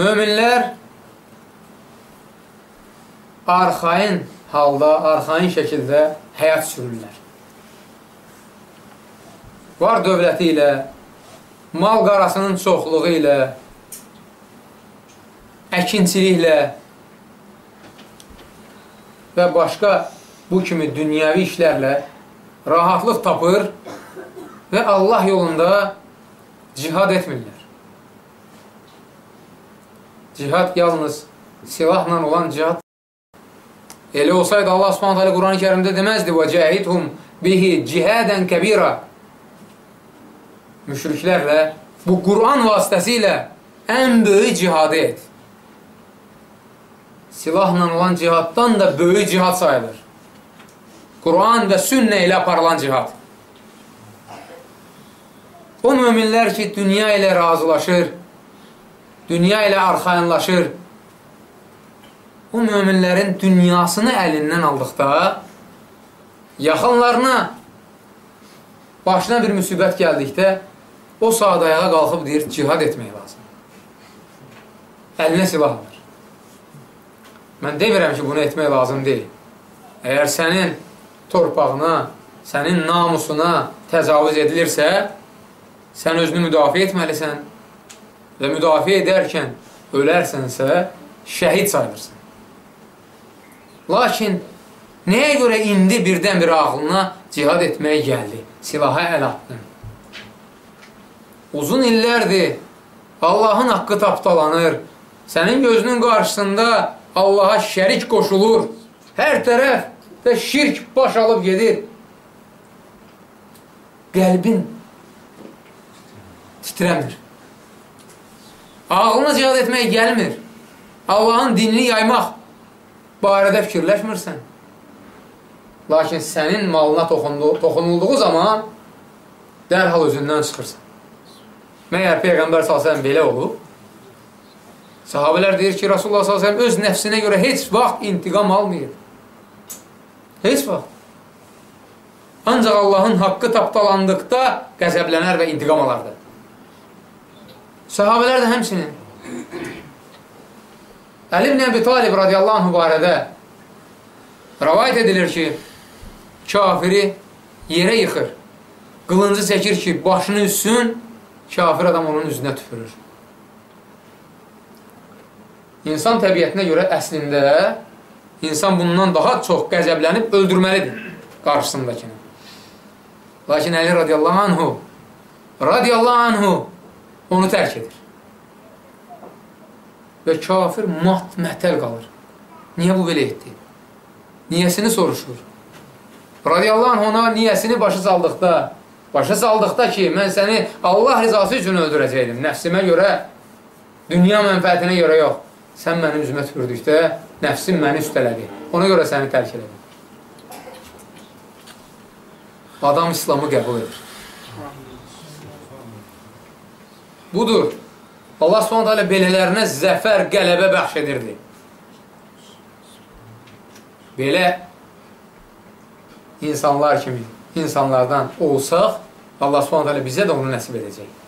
möminlər arxain halda, arxain şəkildə həyat sürürlər. Var dövləti ilə, mal qarasının çoxluğu ilə, əkinçiliklə və başqa bu kimi dünyəvi işlərlə rahatlıq tapır və Allah yolunda cihad etmirlər. Cihad yalnız silahla olan cihad. Elə olsaydı Allah Subhanahu taala Quran-ı Kərimdə deməzdi: "Və cahidhum bihi cihadan kabira." Müşriklərlə bu Quran vasitəsilə ən böyük cihadı et. Silahla olan cihaddan da böyük cihad sayılır. Quran və sünnə ilə aparılan cihad. O möminlər ki, dünya ilə razılaşır, dünya ilə arxayınlaşır, o möminlərin dünyasını əlindən aldıqda, yaxınlarına başına bir müsibət gəldikdə, o saat ayağa qalxıb deyir, cihad etmək lazım. Əlinə silah alır. Mən demirəm ki, bunu etmək lazım deyil. Əgər sənin torpağına, sənin namusuna təcavüz edilirsə, sən özünü müdafiə etməlisən və müdafiə edərkən ölərsənsə, şəhid sayılırsan. Lakin nəyə görə indi birdən bir ağlına cihad etməyə gəldi? Silaha əl atdın. Uzun illərdir Allahın haqqı tapdalanır. Sənin gözünün qarşısında Allaha şərik qoşulur. Hər tərəf və şirk baş alıb gedir. Qəlbin titrəmir. Ağlına cihad etmək gəlmir. Allahın dinini yaymaq barədə fikirləşmirsən. Lakin sənin malına toxunulduğu zaman dərhal özündən çıxırsan. Məyər Peyğəmbər s.ə.v belə olub? Sahabələr deyir ki, Rasulullah s.ə.v öz nəfsinə görə heç vaxt intiqam almayıb. Heç vaxt. Ancaq Allahın haqqı tapdalandıqda qəzəblənər və intiqam alardı. Sahabələr də həmsinin. Əli ibn Əbi Talib radiyallahu anh barədə rəvayət edilir ki, kafiri yerə yıxır. Qılıncı çəkir ki, başını üssün, kafir adam onun üzünə tüpürür. İnsan təbiətinə görə əslində insan bundan daha çox qəzəblənib öldürməlidir qarşısındakini. Lakin Əli radiyallahu anhu radiyallahu anhu onu tərk edir. Və kafir mat mətəl qalır. Niyə bu belə etdi? Niyəsini soruşur. Radiyallahu anh ona niyəsini başa saldıqda, başa saldıqda ki, mən səni Allah rizası üçün öldürəcəkdim. Nəfsimə görə, dünya mənfəətinə görə yox. Sən mənim üzümə tüpürdükdə, nəfsim məni üstələdi. Ona görə səni tərk elədim. Adam İslamı qəbul edir. Budur. Allah subhanət hələ belələrinə zəfər, qələbə bəxş edirdi. Belə insanlar kimi insanlardan olsaq, Allah subhanət hələ bizə də onu nəsib edəcək.